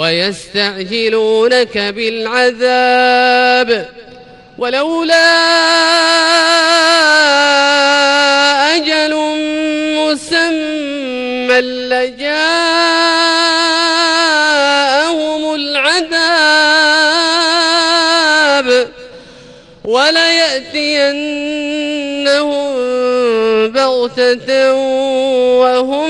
ويستعجلونك بالعذاب ولولا أجل مسمى لجاءهم العذاب وليأتينهم بغتة وهم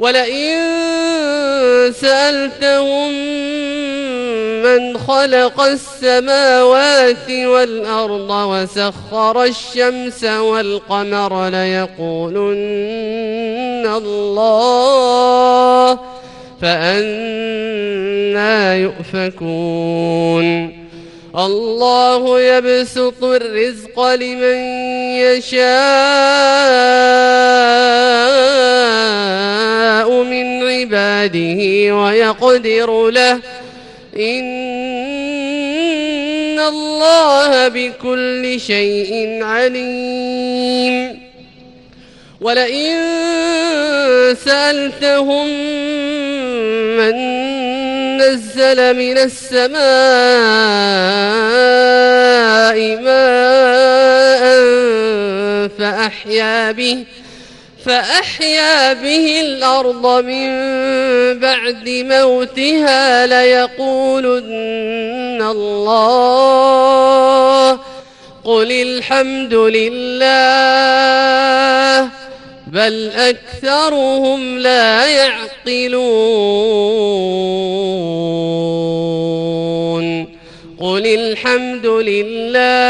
ولئن سألتهم من خلق السماوات والأرض وسخر الشمس والقمر ليقولن الله فأنا يؤفكون. الله يبسط الرزق لمن يشاء. عباده ويقدر له. إن الله بكل شيء عليم. ولئن سألتهم من نزل من السماء ماء فأحيا به فأحيا به الأرض من بعد موتها ليقولن الله. قل الحمد لله بل أكثرهم لا يعقلون. قل الحمد لله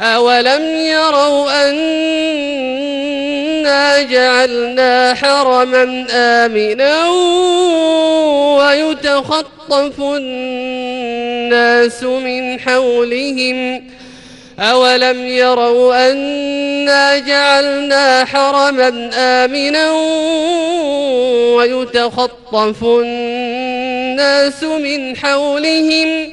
أولم يروا أنا جعلنا حرما آمنا ويتخطف الناس من حولهم أولم يروا أنا جعلنا حرما آمنا ويتخطف الناس من حولهم